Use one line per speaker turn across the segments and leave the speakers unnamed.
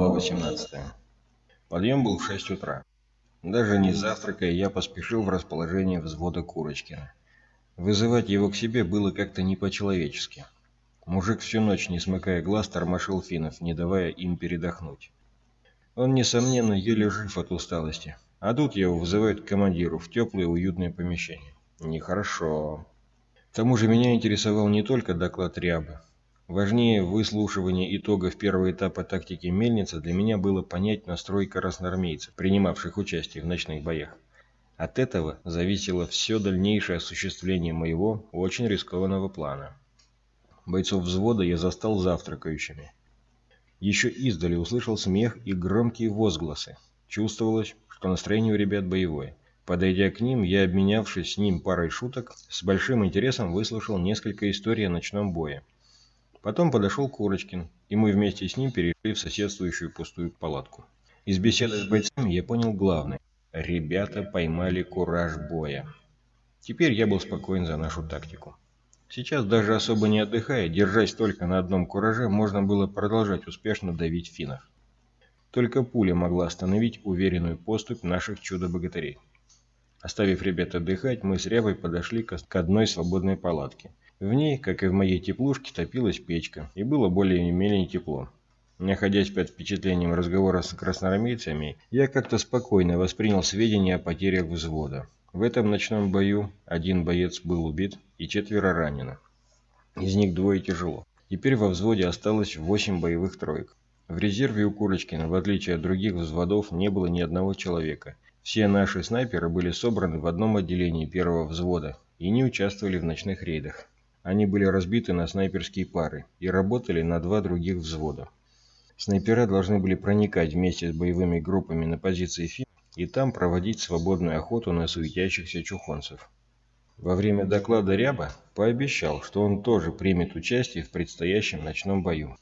Глава 18. Подъем был в 6 утра. Даже не завтракая, я поспешил в расположение взвода Курочкина. Вызывать его к себе было как-то не по-человечески. Мужик всю ночь, не смыкая глаз, тормошил финнов, не давая им передохнуть. Он, несомненно, еле жив от усталости. А тут его вызывают к командиру в теплое уютное помещение. Нехорошо. К тому же меня интересовал не только доклад Рябы, Важнее выслушивания итогов первого этапа тактики мельницы для меня было понять настрой красноармейцев, принимавших участие в ночных боях. От этого зависело все дальнейшее осуществление моего очень рискованного плана. Бойцов взвода я застал завтракающими. Еще издали услышал смех и громкие возгласы. Чувствовалось, что настроение у ребят боевое. Подойдя к ним, я, обменявшись с ним парой шуток, с большим интересом выслушал несколько историй о ночном бое. Потом подошел Курочкин, и мы вместе с ним перешли в соседствующую пустую палатку. Из беседы с бойцами я понял главное. Ребята поймали кураж боя. Теперь я был спокоен за нашу тактику. Сейчас, даже особо не отдыхая, держась только на одном кураже, можно было продолжать успешно давить финнов. Только пуля могла остановить уверенную поступь наших чудо-богатырей. Оставив ребят отдыхать, мы с Рябой подошли к одной свободной палатке. В ней, как и в моей теплушке, топилась печка, и было более-менее тепло. Находясь под впечатлением разговора с красноармейцами, я как-то спокойно воспринял сведения о потерях взвода. В этом ночном бою один боец был убит и четверо ранено. Из них двое тяжело. Теперь во взводе осталось восемь боевых троек. В резерве у Курочкина, в отличие от других взводов, не было ни одного человека. Все наши снайперы были собраны в одном отделении первого взвода и не участвовали в ночных рейдах. Они были разбиты на снайперские пары и работали на два других взвода. Снайпера должны были проникать вместе с боевыми группами на позиции фин и там проводить свободную охоту на суетящихся чухонцев. Во время доклада Ряба пообещал, что он тоже примет участие в предстоящем ночном бою.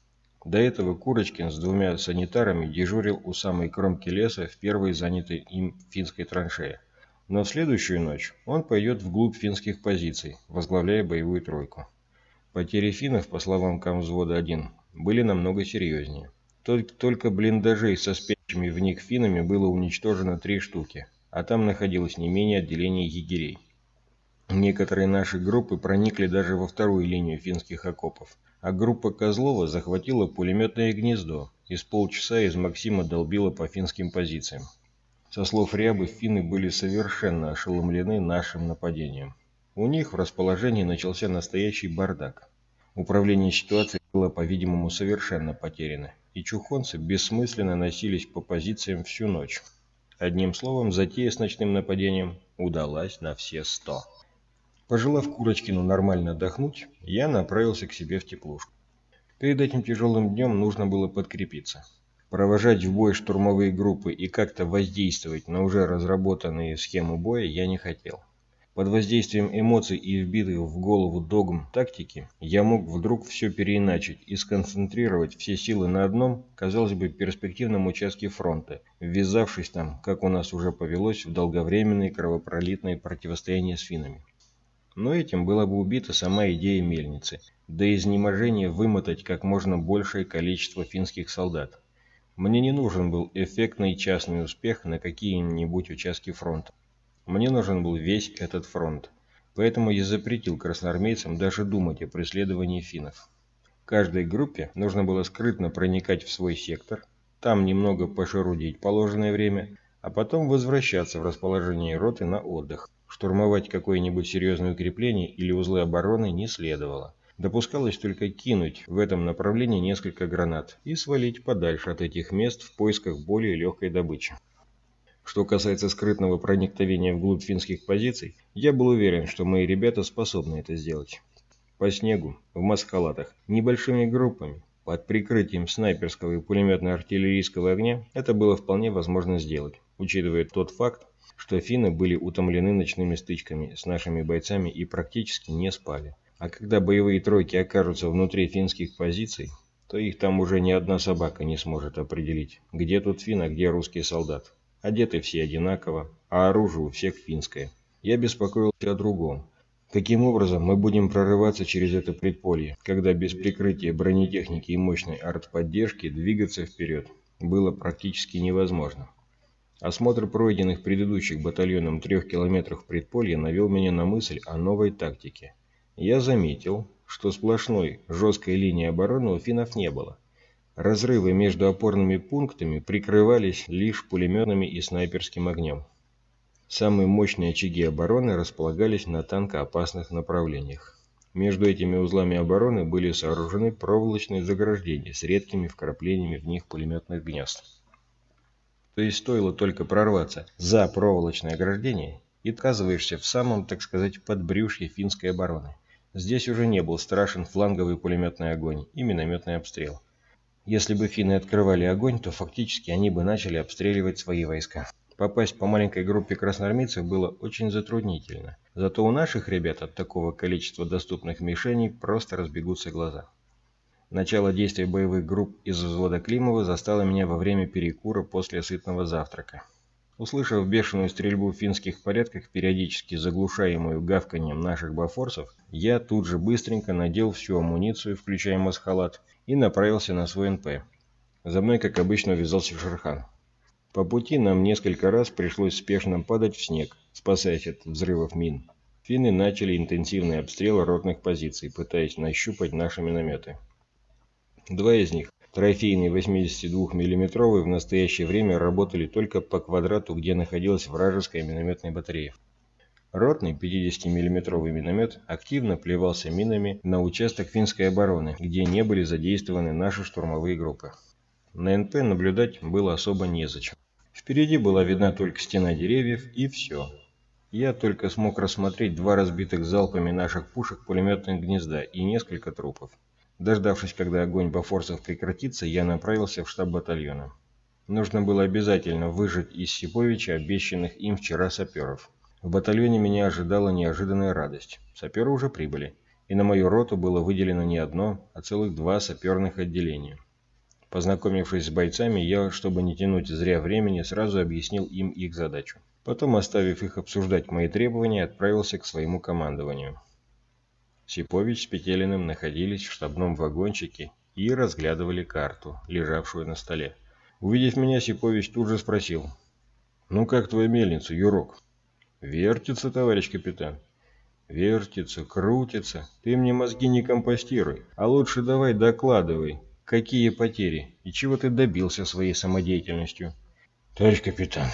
До этого Курочкин с двумя санитарами дежурил у самой кромки леса в первой занятой им финской траншее. Но в следующую ночь он пойдет вглубь финских позиций, возглавляя боевую тройку. Потери финнов, по словам комвзвода-1, были намного серьезнее. Только блиндажей со спящими в них финнами было уничтожено три штуки, а там находилось не менее отделений егерей. Некоторые наши группы проникли даже во вторую линию финских окопов, а группа Козлова захватила пулеметное гнездо и с полчаса из Максима долбила по финским позициям. Со слов Рябы, финны были совершенно ошеломлены нашим нападением. У них в расположении начался настоящий бардак. Управление ситуацией было, по-видимому, совершенно потеряно, и чухонцы бессмысленно носились по позициям всю ночь. Одним словом, затея с ночным нападением удалась на все сто. Пожелав Курочкину нормально отдохнуть, я направился к себе в теплушку. Перед этим тяжелым днем нужно было подкрепиться. Провожать в бой штурмовые группы и как-то воздействовать на уже разработанные схемы боя я не хотел. Под воздействием эмоций и вбитых в голову догм тактики я мог вдруг все переиначить и сконцентрировать все силы на одном, казалось бы, перспективном участке фронта, ввязавшись там, как у нас уже повелось, в долговременные кровопролитные противостояния с финами. Но этим была бы убита сама идея мельницы, до изнеможения вымотать как можно большее количество финских солдат, мне не нужен был эффектный частный успех на какие-нибудь участки фронта. Мне нужен был весь этот фронт. Поэтому я запретил красноармейцам даже думать о преследовании финнов. Каждой группе нужно было скрытно проникать в свой сектор, там немного пошерудить положенное время, а потом возвращаться в расположение роты на отдых. Штурмовать какое-нибудь серьезное укрепление или узлы обороны не следовало. Допускалось только кинуть в этом направлении несколько гранат и свалить подальше от этих мест в поисках более легкой добычи. Что касается скрытного проникновения вглубь финских позиций, я был уверен, что мои ребята способны это сделать. По снегу, в маскалатах, небольшими группами, под прикрытием снайперского и пулеметно-артиллерийского огня это было вполне возможно сделать, учитывая тот факт, что финны были утомлены ночными стычками с нашими бойцами и практически не спали. А когда боевые тройки окажутся внутри финских позиций, то их там уже ни одна собака не сможет определить, где тут фин, а где русский солдат. Одеты все одинаково, а оружие у всех финское. Я беспокоился о другом. Каким образом мы будем прорываться через это предполье, когда без прикрытия бронетехники и мощной артподдержки двигаться вперед? было практически невозможно. Осмотр пройденных предыдущих батальоном трех километров предполья навел меня на мысль о новой тактике. Я заметил, что сплошной жесткой линии обороны у финнов не было. Разрывы между опорными пунктами прикрывались лишь пулеметами и снайперским огнем. Самые мощные очаги обороны располагались на танкоопасных направлениях. Между этими узлами обороны были сооружены проволочные заграждения с редкими вкраплениями в них пулеметных гнезд. То есть стоило только прорваться за проволочное ограждение, и отказываешься в самом, так сказать, подбрюшье финской обороны. Здесь уже не был страшен фланговый пулеметный огонь и минометный обстрел. Если бы финны открывали огонь, то фактически они бы начали обстреливать свои войска. Попасть по маленькой группе красноармейцев было очень затруднительно. Зато у наших ребят от такого количества доступных мишеней просто разбегутся глаза. Начало действия боевых групп из взвода Климова застало меня во время перекура после сытного завтрака. Услышав бешеную стрельбу в финских порядках, периодически заглушаемую гавканьем наших бафорсов, я тут же быстренько надел всю амуницию, включая масхалат, и направился на свой НП. За мной, как обычно, увязался Шерхан. По пути нам несколько раз пришлось спешно падать в снег, спасаясь от взрывов мин. Финны начали интенсивный обстрел ротных позиций, пытаясь нащупать наши минометы. Два из них, трофейные 82 миллиметровые, в настоящее время работали только по квадрату, где находилась вражеская минометная батарея. Ротный 50 миллиметровый миномет активно плевался минами на участок финской обороны, где не были задействованы наши штурмовые группы. На НП наблюдать было особо незачем. Впереди была видна только стена деревьев и все. Я только смог рассмотреть два разбитых залпами наших пушек пулеметных гнезда и несколько трупов. Дождавшись, когда огонь бафорсов прекратится, я направился в штаб батальона. Нужно было обязательно выжать из Сиповича обещанных им вчера саперов. В батальоне меня ожидала неожиданная радость. Саперы уже прибыли, и на мою роту было выделено не одно, а целых два саперных отделения. Познакомившись с бойцами, я, чтобы не тянуть зря времени, сразу объяснил им их задачу. Потом, оставив их обсуждать мои требования, отправился к своему командованию. Сипович с Петелиным находились в штабном вагончике и разглядывали карту, лежавшую на столе. Увидев меня, Сипович тут же спросил. «Ну как твоя мельница, Юрок?» «Вертится, товарищ капитан». «Вертится, крутится. Ты мне мозги не компостируй, а лучше давай докладывай, Какие потери? И чего ты добился своей самодеятельностью? Товарищ капитан,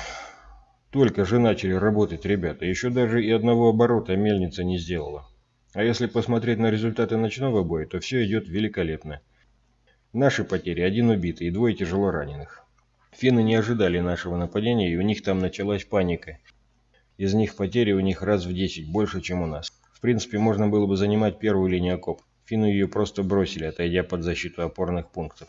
только же начали работать ребята, еще даже и одного оборота мельница не сделала. А если посмотреть на результаты ночного боя, то все идет великолепно. Наши потери – один убитый и двое тяжело раненых. Финны не ожидали нашего нападения, и у них там началась паника. Из них потери у них раз в 10 больше, чем у нас. В принципе, можно было бы занимать первую линию окоп. Финны ее просто бросили, отойдя под защиту опорных пунктов.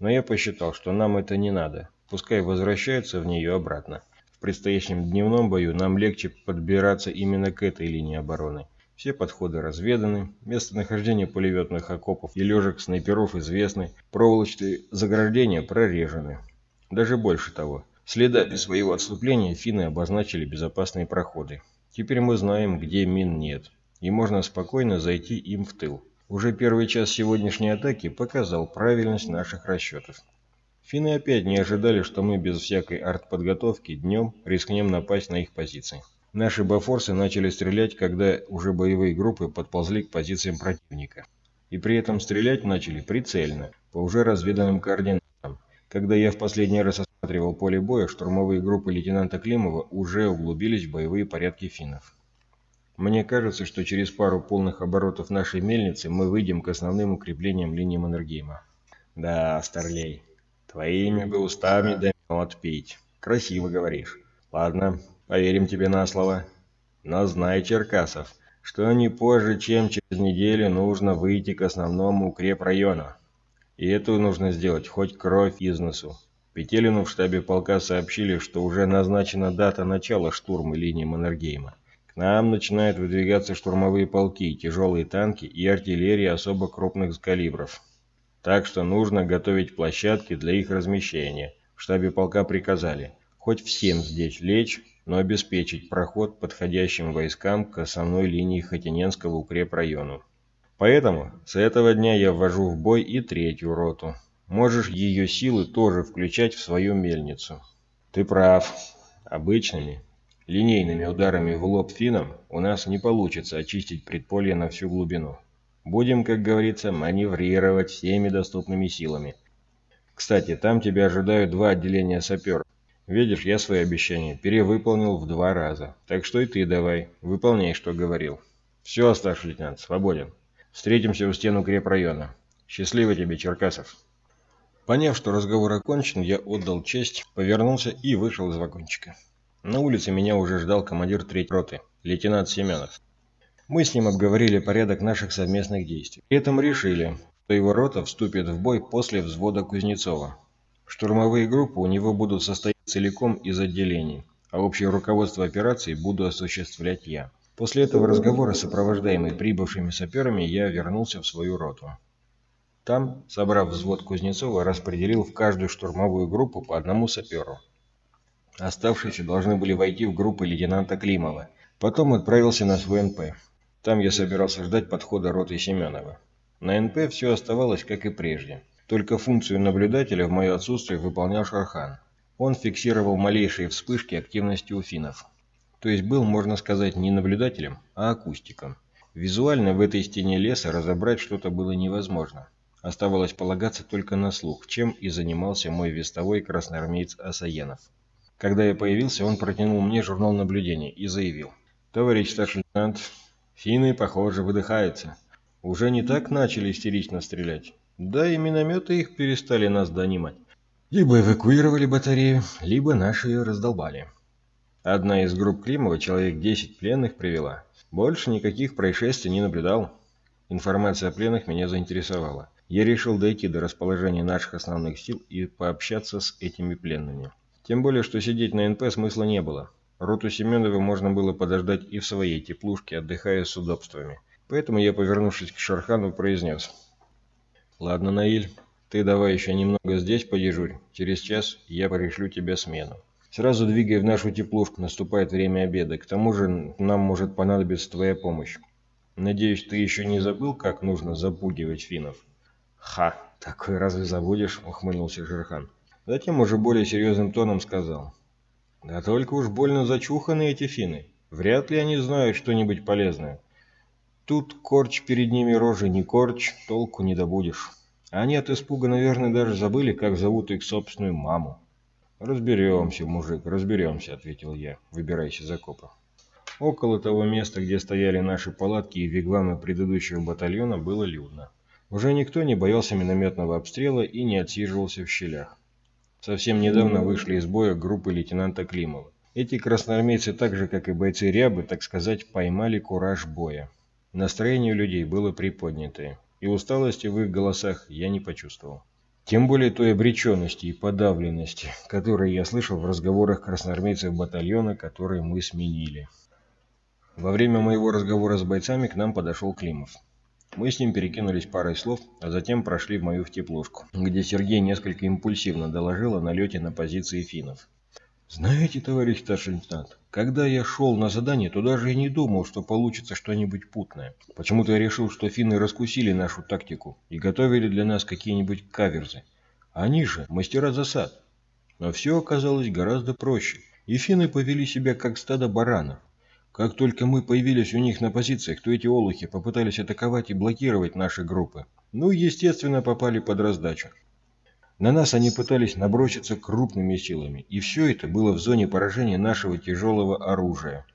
Но я посчитал, что нам это не надо. Пускай возвращаются в нее обратно. В предстоящем дневном бою нам легче подбираться именно к этой линии обороны. Все подходы разведаны, местонахождение пулеметных окопов и лежек снайперов известны, проволочные заграждения прорежены. Даже больше того, следами своего отступления финны обозначили безопасные проходы. Теперь мы знаем, где мин нет и можно спокойно зайти им в тыл. Уже первый час сегодняшней атаки показал правильность наших расчетов. Финны опять не ожидали, что мы без всякой артподготовки днем рискнем напасть на их позиции. Наши бафорсы начали стрелять, когда уже боевые группы подползли к позициям противника. И при этом стрелять начали прицельно, по уже разведанным координатам. Когда я в последний раз осматривал поле боя, штурмовые группы лейтенанта Климова уже углубились в боевые порядки финнов. Мне кажется, что через пару полных оборотов нашей мельницы мы выйдем к основным укреплениям линии Маннергейма. Да, Старлей, твоими бы устами да мед пить. Красиво говоришь. Ладно, поверим тебе на слово. Но знай, Черкасов, что не позже, чем через неделю нужно выйти к основному укрепрайону. И это нужно сделать хоть кровь из носу. Петелину в штабе полка сообщили, что уже назначена дата начала штурма линии Маннергейма нам начинают выдвигаться штурмовые полки, тяжелые танки и артиллерия особо крупных калибров. Так что нужно готовить площадки для их размещения. В штабе полка приказали хоть всем здесь лечь, но обеспечить проход подходящим войскам к основной линии Хотиненского укрепрайону. Поэтому с этого дня я ввожу в бой и третью роту. можешь ее силы тоже включать в свою мельницу. Ты прав. Обычными, линейными ударами в лоб финам у нас не получится очистить предполье на всю глубину. Будем, как говорится, маневрировать всеми доступными силами. Кстати, там тебя ожидают два отделения саперов. Видишь, я свои обещания перевыполнил в два раза. Так что и ты давай, выполняй, что говорил. Все, старший лейтенант, свободен. Встретимся у стен укрепрайона. Счастливо тебе, Черкасов. Поняв, что разговор окончен, я отдал честь, повернулся и вышел из вагончика. На улице меня уже ждал командир третьей роты, лейтенант Семенов. Мы с ним обговорили порядок наших совместных действий. При этом решили, что его рота вступит в бой после взвода Кузнецова. Штурмовые группы у него будут состоять целиком из отделений, а общее руководство операцией буду осуществлять я. После этого разговора, сопровождаемый прибывшими саперами, я вернулся в свою роту. Там, собрав взвод Кузнецова, распределил в каждую штурмовую группу по одному саперу. Оставшиеся должны были войти в группы лейтенанта Климова. Потом отправился на свой НП. Там я собирался ждать подхода роты Семенова. На НП все оставалось как и прежде. Только функцию наблюдателя в мое отсутствие выполнял Шархан. Он фиксировал малейшие вспышки активности у финнов. То есть был, можно сказать, не наблюдателем, а акустиком. Визуально в этой стене леса разобрать что-то было невозможно. Оставалось полагаться только на слух, чем и занимался мой вестовой красноармеец Асаенов. Когда я появился, он протянул мне журнал наблюдений и заявил. «Товарищ старший лейтенант, финны, похоже, выдыхаются. Уже не так начали истерично стрелять. Да и минометы их перестали нас донимать. Либо эвакуировали батарею, либо наши ее раздолбали. Одна из групп Климова человек 10 пленных привела. Больше никаких происшествий не наблюдал. Информация о пленных меня заинтересовала. Я решил дойти до расположения наших основных сил и пообщаться с этими пленными. Тем более, что сидеть на НП смысла не было. Роту Семенова можно было подождать и в своей теплушке, отдыхая с удобствами. Поэтому я, повернувшись к Шархану, произнес – Ладно, Наиль, ты давай еще немного здесь подежурь. Через час я пришлю тебе смену. Сразу двигай в нашу теплушку, наступает время обеда. К тому же нам может понадобиться твоя помощь. Надеюсь, ты еще не забыл, как нужно запугивать финнов? Ха, такой разве забудешь? Ухмыльнулся Жерхан. Затем уже более серьезным тоном сказал. Да только уж больно зачуханы эти финны. Вряд ли они знают что-нибудь полезное. Тут корч перед ними рожи не корч, толку не добудешь. Они от испуга, наверное, даже забыли, как зовут их собственную маму. «Разберемся, мужик, разберемся», — ответил я, выбираясь из окопа. Около того места, где стояли наши палатки и вигвамы предыдущего батальона, было людно. Уже никто не боялся минометного обстрела и не отсиживался в щелях. Совсем недавно вышли из боя группы лейтенанта Климова. Эти красноармейцы, так же как и бойцы Рябы, так сказать, поймали кураж боя. Настроение людей было приподнятое, и усталости в их голосах я не почувствовал. Тем более той обреченности и подавленности, которые я слышал в разговорах красноармейцев батальона, которые мы сменили. Во время моего разговора с бойцами к нам подошел Климов. Мы с ним перекинулись парой слов, а затем прошли в мою теплушку, где Сергей несколько импульсивно доложил о налете на позиции финнов. «Знаете, товарищ старший лейтенант, когда я шел на задание, то даже и не думал, что получится что-нибудь путное. Почему-то я решил, что финны раскусили нашу тактику и готовили для нас какие-нибудь каверзы. Они же мастера засад. Но все оказалось гораздо проще, и финны повели себя как стадо баранов. Как только мы появились у них на позициях, то эти олухи попытались атаковать и блокировать наши группы. Ну естественно, попали под раздачу. На нас они пытались наброситься крупными силами, и все это было в зоне поражения нашего тяжелого оружия.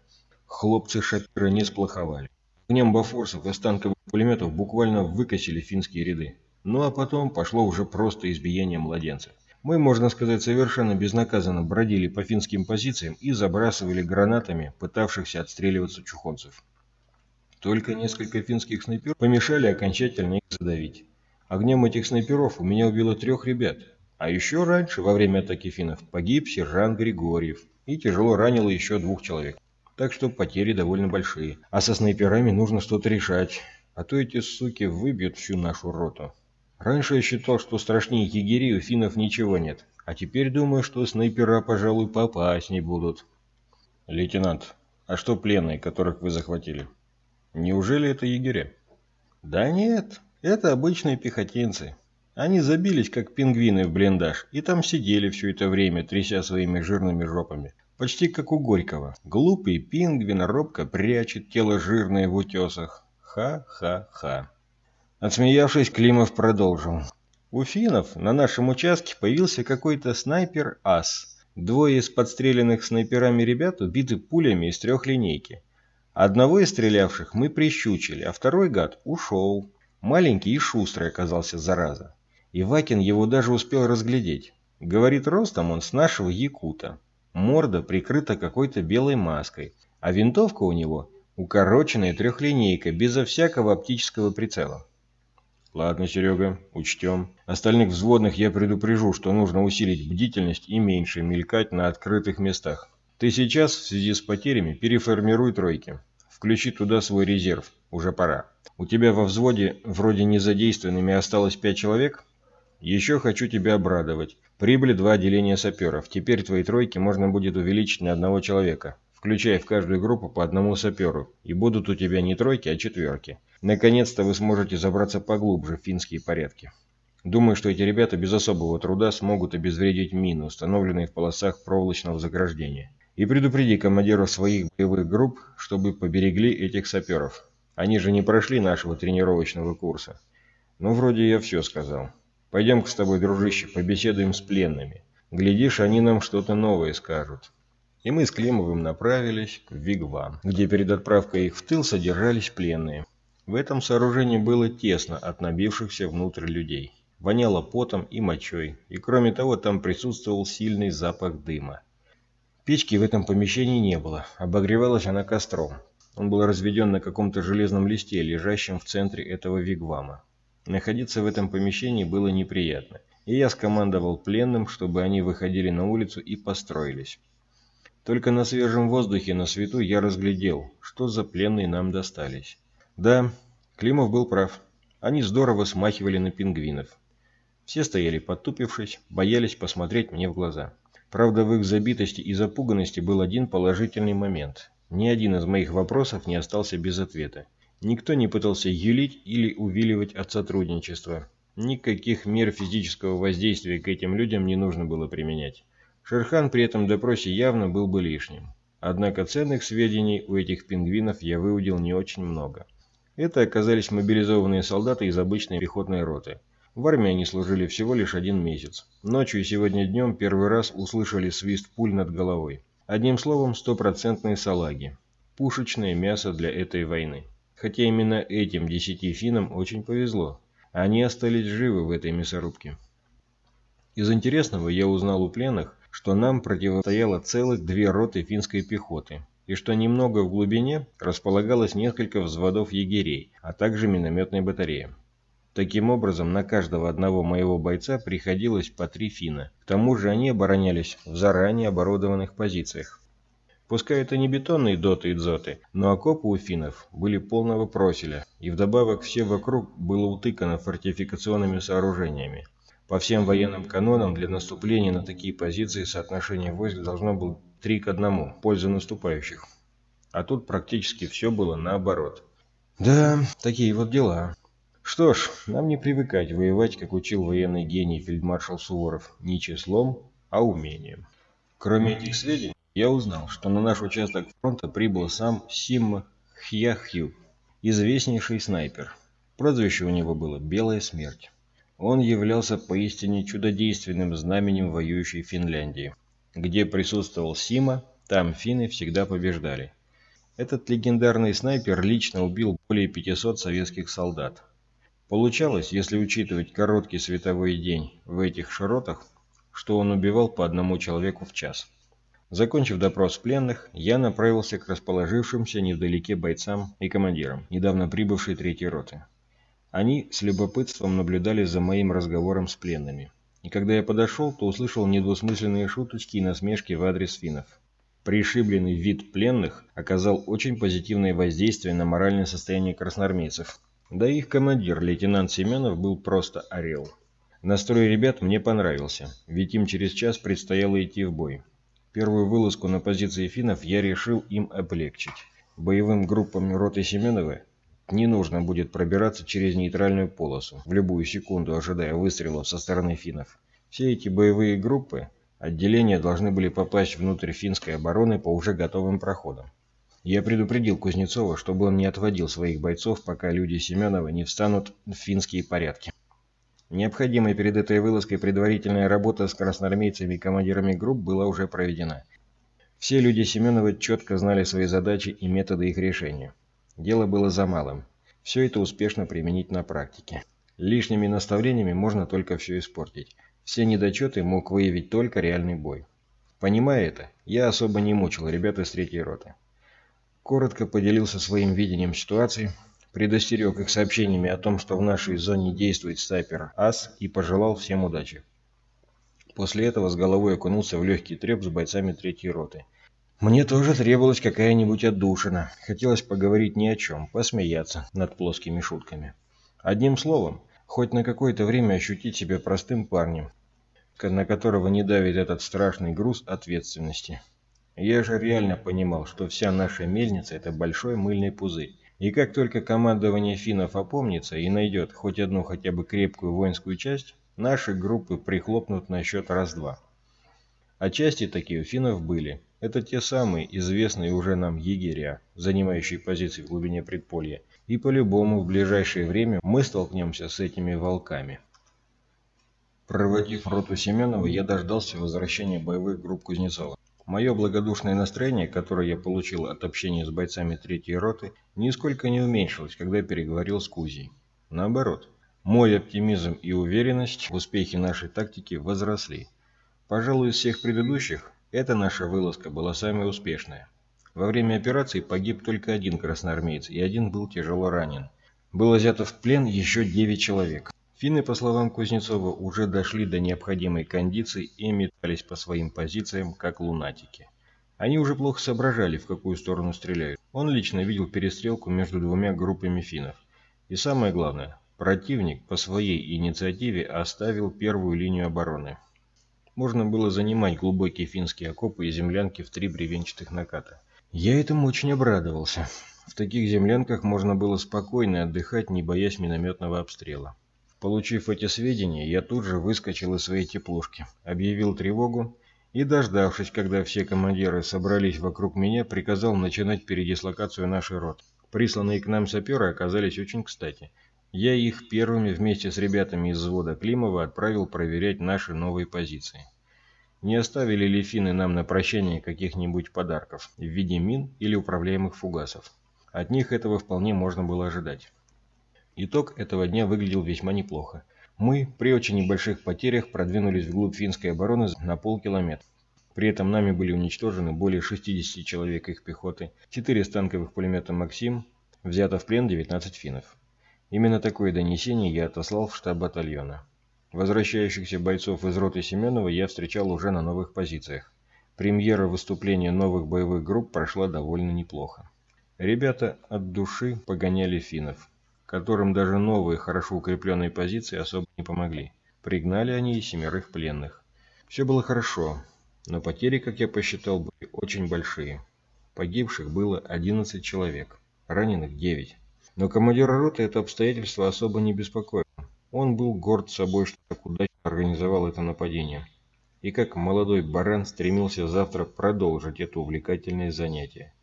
Хлопцы Шапира не сплоховали. Огнем бафорсов и станковых пулеметов буквально выкосили финские ряды. Ну а потом пошло уже просто избиение младенцев. Мы, можно сказать, совершенно безнаказанно бродили по финским позициям и забрасывали гранатами пытавшихся отстреливаться чухонцев. Только несколько финских снайперов помешали окончательно их задавить. Огнем этих снайперов у меня убило трех ребят. А еще раньше, во время атаки финнов, погиб сержант Григорьев и тяжело ранило еще двух человек. Так что потери довольно большие. А со снайперами нужно что-то решать, а то эти суки выбьют всю нашу роту. Раньше я считал, что страшнее егерей у финнов ничего нет, а теперь думаю, что снайпера, пожалуй, попасть не будут. Лейтенант, а что пленные, которых вы захватили? Неужели это егеря? Да нет, это обычные пехотинцы. Они забились, как пингвины в блиндаж, и там сидели все это время, тряся своими жирными жопами. Почти как у Горького. Глупый пингвин робко прячет тело жирное в утесах. Ха-ха-ха. Отсмеявшись, Климов продолжил. У финнов на нашем участке появился какой-то снайпер-ас. Двое из подстреленных снайперами ребят убиты пулями из трехлинейки. Одного из стрелявших мы прищучили, а второй гад ушел. Маленький и шустрый оказался, зараза. Ивакин его даже успел разглядеть. Говорит, ростом он с нашего якута. Морда прикрыта какой-то белой маской, а винтовка у него укороченная трехлинейка, безо всякого оптического прицела. Ладно, Серега, учтем. Остальных взводных я предупрежу, что нужно усилить бдительность и меньше мелькать на открытых местах. Ты сейчас, в связи с потерями, переформируй тройки. Включи туда свой резерв. Уже пора. У тебя во взводе вроде незадействованными осталось пять человек? Еще хочу тебя обрадовать. Прибыли два отделения саперов. Теперь твои тройки можно будет увеличить на одного человека включая в каждую группу по одному саперу, и будут у тебя не тройки, а четверки. Наконец-то вы сможете забраться поглубже в финские порядки. Думаю, что эти ребята без особого труда смогут обезвредить мины, установленные в полосах проволочного заграждения. И предупреди командиров своих боевых групп, чтобы поберегли этих саперов. Они же не прошли нашего тренировочного курса. Ну, вроде я все сказал. Пойдем-ка с тобой, дружище, побеседуем с пленными. Глядишь, они нам что-то новое скажут и мы с Климовым направились в Вигвам, где перед отправкой их в тыл содержались пленные. В этом сооружении было тесно от набившихся внутрь людей. Воняло потом и мочой, и кроме того там присутствовал сильный запах дыма. Печки в этом помещении не было, обогревалась она костром. Он был разведен на каком-то железном листе, лежащем в центре этого вигвама. Находиться в этом помещении было неприятно, и я скомандовал пленным, чтобы они выходили на улицу и построились. Только на свежем воздухе на свету я разглядел, что за пленные нам достались. Да, Климов был прав. Они здорово смахивали на пингвинов. Все стояли потупившись, боялись посмотреть мне в глаза. Правда, в их забитости и запуганности был один положительный момент. Ни один из моих вопросов не остался без ответа. Никто не пытался юлить или увиливать от сотрудничества. Никаких мер физического воздействия к этим людям не нужно было применять. Шерхан при этом допросе явно был бы лишним. Однако ценных сведений у этих пингвинов я выудил не очень много. Это оказались мобилизованные солдаты из обычной пехотной роты. В армии они служили всего лишь один месяц. Ночью и сегодня днем первый раз услышали свист пуль над головой. Одним словом, стопроцентные салаги. Пушечное мясо для этой войны. Хотя именно этим десяти финнам очень повезло. Они остались живы в этой мясорубке. Из интересного я узнал у пленных, что нам противостояло целых две роты финской пехоты, и что немного в глубине располагалось несколько взводов егерей, а также минометная батарея. Таким образом, на каждого одного моего бойца приходилось по три финна. К тому же они оборонялись в заранее оборудованных позициях. Пускай это не бетонные доты и дзоты, но окопы у финнов были полного проселя, и вдобавок все вокруг было утыкано фортификационными сооружениями. По всем военным канонам для наступления на такие позиции соотношение войск должно было 3 к 1, польза наступающих. А тут практически все было наоборот. Да, такие вот дела. Что ж, нам не привыкать воевать, как учил военный гений фельдмаршал Суворов, не числом, а умением. Кроме этих сведений, я узнал, что на наш участок фронта прибыл сам Сим Хьяхью, известнейший снайпер. Прозвище у него было «Белая смерть». Он являлся поистине чудодейственным знаменем воюющей Финляндии. Где присутствовал Сима, там финны всегда побеждали. Этот легендарный снайпер лично убил более 500 советских солдат. Получалось, если учитывать короткий световой день в этих широтах, что он убивал по одному человеку в час. Закончив допрос пленных, я направился к расположившимся невдалеке бойцам и командирам, недавно прибывшей третьей роты. Они с любопытством наблюдали за моим разговором с пленными. И когда я подошел, то услышал недвусмысленные шуточки и насмешки в адрес финнов. Пришибленный вид пленных оказал очень позитивное воздействие на моральное состояние красноармейцев. Да их командир, лейтенант Семенов, был просто орел. Настрой ребят мне понравился, ведь им через час предстояло идти в бой. Первую вылазку на позиции финнов я решил им облегчить. Боевым группам роты Семенова не нужно будет пробираться через нейтральную полосу, в любую секунду ожидая выстрелов со стороны финнов. Все эти боевые группы, отделения должны были попасть внутрь финской обороны по уже готовым проходам. Я предупредил Кузнецова, чтобы он не отводил своих бойцов, пока люди Семенова не встанут в финские порядки. Необходимая перед этой вылазкой предварительная работа с красноармейцами и командирами групп была уже проведена. Все люди Семенова четко знали свои задачи и методы их решения. Дело было за малым. Все это успешно применить на практике. Лишними наставлениями можно только все испортить. Все недочеты мог выявить только реальный бой. Понимая это, я особо не мучил ребят из третьей роты. Коротко поделился своим видением ситуации, предостерег их сообщениями о том, что в нашей зоне действует снайпер АС и пожелал всем удачи. После этого с головой окунулся в легкий треп с бойцами третьей роты. Мне тоже требовалась какая-нибудь отдушина. Хотелось поговорить ни о чем, посмеяться над плоскими шутками. Одним словом, хоть на какое-то время ощутить себя простым парнем, на которого не давит этот страшный груз ответственности. Я же реально понимал, что вся наша мельница – это большой мыльный пузырь. И как только командование финнов опомнится и найдет хоть одну хотя бы крепкую воинскую часть, наши группы прихлопнут на счет раз-два. А части такие у финнов были – это те самые известные уже нам егеря, занимающие позиции в глубине предполья. И по-любому в ближайшее время мы столкнемся с этими волками. Проводив роту Семенова, я дождался возвращения боевых групп Кузнецова. Мое благодушное настроение, которое я получил от общения с бойцами третьей роты, нисколько не уменьшилось, когда переговорил с Кузей. Наоборот, мой оптимизм и уверенность в успехе нашей тактики возросли. Пожалуй, из всех предыдущих эта наша вылазка была самая успешная. Во время операции погиб только один красноармеец, и один был тяжело ранен. Было взято в плен еще 9 человек. Финны, по словам Кузнецова, уже дошли до необходимой кондиции и метались по своим позициям, как лунатики. Они уже плохо соображали, в какую сторону стреляют. Он лично видел перестрелку между двумя группами финнов. И самое главное, противник по своей инициативе оставил первую линию обороны можно было занимать глубокие финские окопы и землянки в три бревенчатых наката. Я этому очень обрадовался. В таких землянках можно было спокойно отдыхать, не боясь минометного обстрела. Получив эти сведения, я тут же выскочил из своей теплушки, объявил тревогу и, дождавшись, когда все командиры собрались вокруг меня, приказал начинать передислокацию нашей рот. Присланные к нам саперы оказались очень кстати – я их первыми вместе с ребятами из взвода Климова отправил проверять наши новые позиции. Не оставили ли финны нам на прощание каких-нибудь подарков в виде мин или управляемых фугасов? От них этого вполне можно было ожидать. Итог этого дня выглядел весьма неплохо. Мы при очень небольших потерях продвинулись вглубь финской обороны на полкилометра. При этом нами были уничтожены более 60 человек их пехоты, 4 станковых пулемета «Максим», взято в плен 19 финнов. Именно такое донесение я отослал в штаб батальона. Возвращающихся бойцов из роты Семенова я встречал уже на новых позициях. Премьера выступления новых боевых групп прошла довольно неплохо. Ребята от души погоняли финнов, которым даже новые хорошо укрепленные позиции особо не помогли. Пригнали они и семерых пленных. Все было хорошо, но потери, как я посчитал, были очень большие. Погибших было 11 человек, раненых 9. Но командира роты это обстоятельство особо не беспокоило. Он был горд собой, что так удачно организовал это нападение. И как молодой баран стремился завтра продолжить это увлекательное занятие.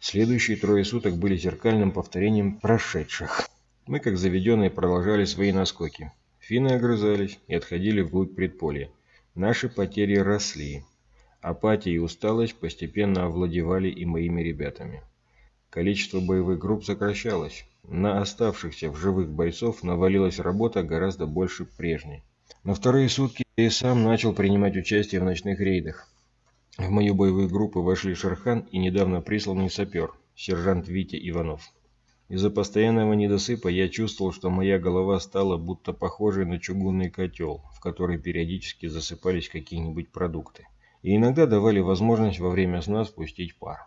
Следующие трое суток были зеркальным повторением прошедших. Мы, как заведенные, продолжали свои наскоки. Финны огрызались и отходили вглубь предполья. Наши потери росли. Апатия и усталость постепенно овладевали и моими ребятами. Количество боевых групп сокращалось. На оставшихся в живых бойцов навалилась работа гораздо больше прежней. На вторые сутки я и сам начал принимать участие в ночных рейдах. В мою боевую группу вошли Шерхан и недавно присланный сапер, сержант Витя Иванов. Из-за постоянного недосыпа я чувствовал, что моя голова стала будто похожей на чугунный котел, в который периодически засыпались какие-нибудь продукты. И иногда давали возможность во время сна спустить пар.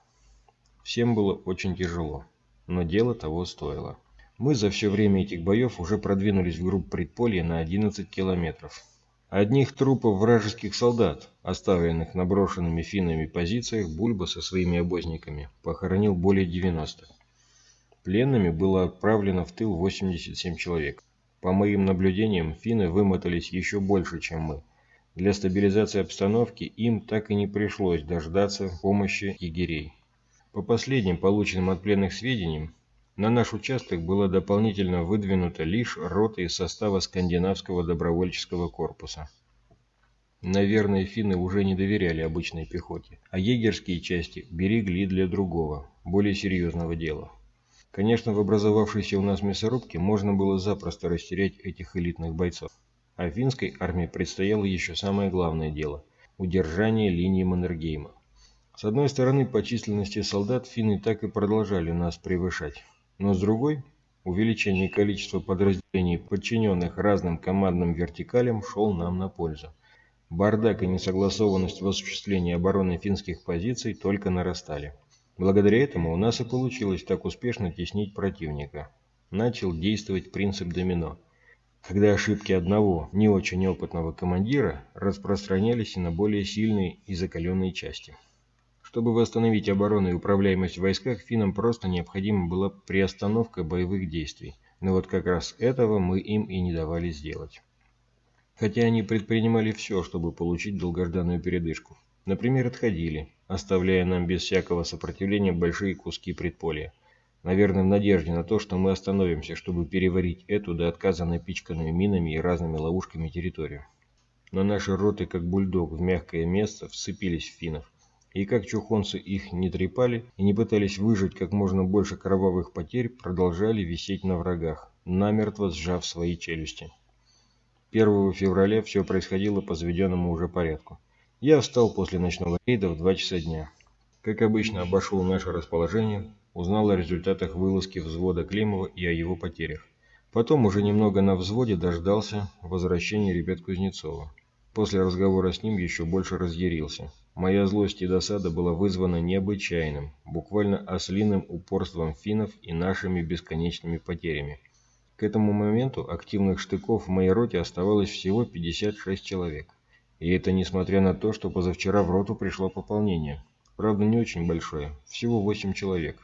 Всем было очень тяжело, но дело того стоило. Мы за все время этих боев уже продвинулись в группу предполья на 11 километров. Одних трупов вражеских солдат, оставленных на брошенными финнами позициях, Бульба со своими обозниками похоронил более 90. Пленными было отправлено в тыл 87 человек. По моим наблюдениям, финны вымотались еще больше, чем мы. Для стабилизации обстановки им так и не пришлось дождаться помощи егерей. По последним полученным от пленных сведениям, на наш участок было дополнительно выдвинуто лишь рота из состава скандинавского добровольческого корпуса. Наверное, финны уже не доверяли обычной пехоте, а егерские части берегли для другого, более серьезного дела. Конечно, в образовавшейся у нас мясорубке можно было запросто растерять этих элитных бойцов. А финской армии предстояло еще самое главное дело – удержание линии Маннергейма. С одной стороны, по численности солдат финны так и продолжали нас превышать. Но с другой, увеличение количества подразделений, подчиненных разным командным вертикалям, шел нам на пользу. Бардак и несогласованность в осуществлении обороны финских позиций только нарастали. Благодаря этому у нас и получилось так успешно теснить противника. Начал действовать принцип домино, когда ошибки одного не очень опытного командира распространялись и на более сильные и закаленные части. Чтобы восстановить оборону и управляемость в войсках, финнам просто необходима была приостановка боевых действий. Но вот как раз этого мы им и не давали сделать. Хотя они предпринимали все, чтобы получить долгожданную передышку. Например, отходили, оставляя нам без всякого сопротивления большие куски предполья. Наверное, в надежде на то, что мы остановимся, чтобы переварить эту до отказа напичканную минами и разными ловушками территорию. Но наши роты, как бульдог в мягкое место, вцепились в финнов и как чухонцы их не трепали и не пытались выжить как можно больше кровавых потерь, продолжали висеть на врагах, намертво сжав свои челюсти. 1 февраля все происходило по заведенному уже порядку. Я встал после ночного рейда в 2 часа дня. Как обычно, обошел наше расположение, узнал о результатах вылазки взвода Климова и о его потерях. Потом уже немного на взводе дождался возвращения ребят Кузнецова. После разговора с ним еще больше разъярился. Моя злость и досада была вызвана необычайным, буквально ослиным упорством финнов и нашими бесконечными потерями. К этому моменту активных штыков в моей роте оставалось всего 56 человек. И это несмотря на то, что позавчера в роту пришло пополнение. Правда, не очень большое, всего 8 человек.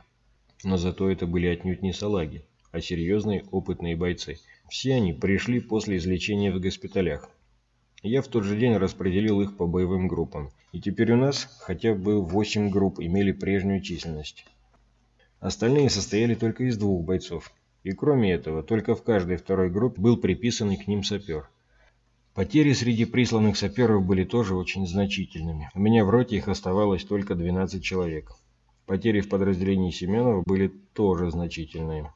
Но зато это были отнюдь не салаги, а серьезные опытные бойцы. Все они пришли после излечения в госпиталях, я в тот же день распределил их по боевым группам, и теперь у нас хотя бы 8 групп имели прежнюю численность. Остальные состояли только из двух бойцов, и кроме этого, только в каждой второй группе был приписанный к ним сапер. Потери среди присланных саперов были тоже очень значительными. У меня в роте их оставалось только 12 человек. Потери в подразделении Семенова были тоже значительные.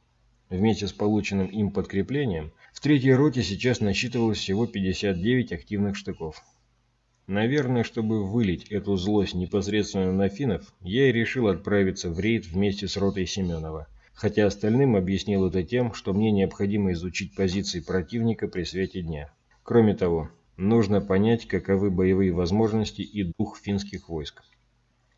Вместе с полученным им подкреплением, в третьей роте сейчас насчитывалось всего 59 активных штыков. Наверное, чтобы вылить эту злость непосредственно на финнов, я и решил отправиться в рейд вместе с ротой Семенова, хотя остальным объяснил это тем, что мне необходимо изучить позиции противника при свете дня. Кроме того, нужно понять, каковы боевые возможности и дух финских войск.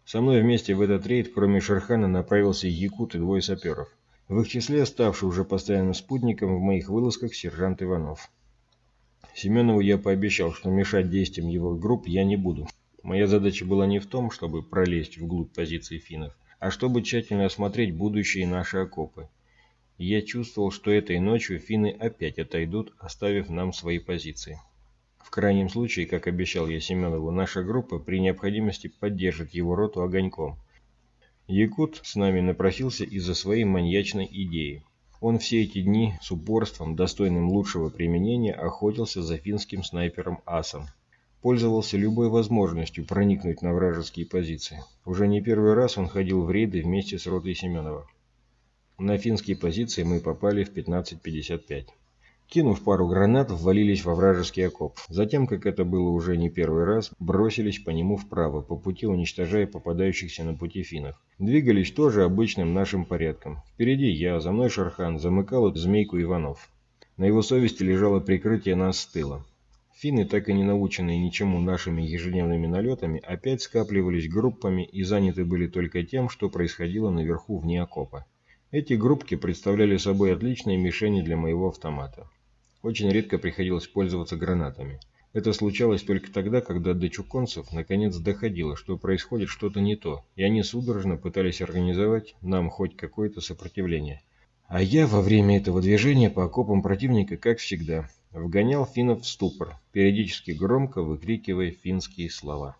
Со мной вместе в этот рейд, кроме Шерхана, направился Якут и двое саперов. В их числе ставший уже постоянным спутником в моих вылазках сержант Иванов. Семенову я пообещал, что мешать действиям его групп я не буду. Моя задача была не в том, чтобы пролезть вглубь позиции финнов, а чтобы тщательно осмотреть будущие наши окопы. я чувствовал, что этой ночью финны опять отойдут, оставив нам свои позиции. В крайнем случае, как обещал я Семенову, наша группа при необходимости поддержит его роту огоньком. Якут с нами напросился из-за своей маньячной идеи. Он все эти дни с упорством, достойным лучшего применения, охотился за финским снайпером Асом. Пользовался любой возможностью проникнуть на вражеские позиции. Уже не первый раз он ходил в рейды вместе с ротой Семенова. На финские позиции мы попали в 15.55. Кинув пару гранат, ввалились во вражеский окоп. Затем, как это было уже не первый раз, бросились по нему вправо, по пути уничтожая попадающихся на пути финнов. Двигались тоже обычным нашим порядком. Впереди я, за мной Шархан, замыкал змейку Иванов. На его совести лежало прикрытие нас с тыла. Финны, так и не наученные ничему нашими ежедневными налетами, опять скапливались группами и заняты были только тем, что происходило наверху вне окопа. Эти группки представляли собой отличные мишени для моего автомата. Очень редко приходилось пользоваться гранатами. Это случалось только тогда, когда до чуконцев наконец доходило, что происходит что-то не то, и они судорожно пытались организовать нам хоть какое-то сопротивление. А я во время этого движения по окопам противника, как всегда, вгонял финнов в ступор, периодически громко выкрикивая финские слова.